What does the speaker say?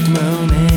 perfect moment.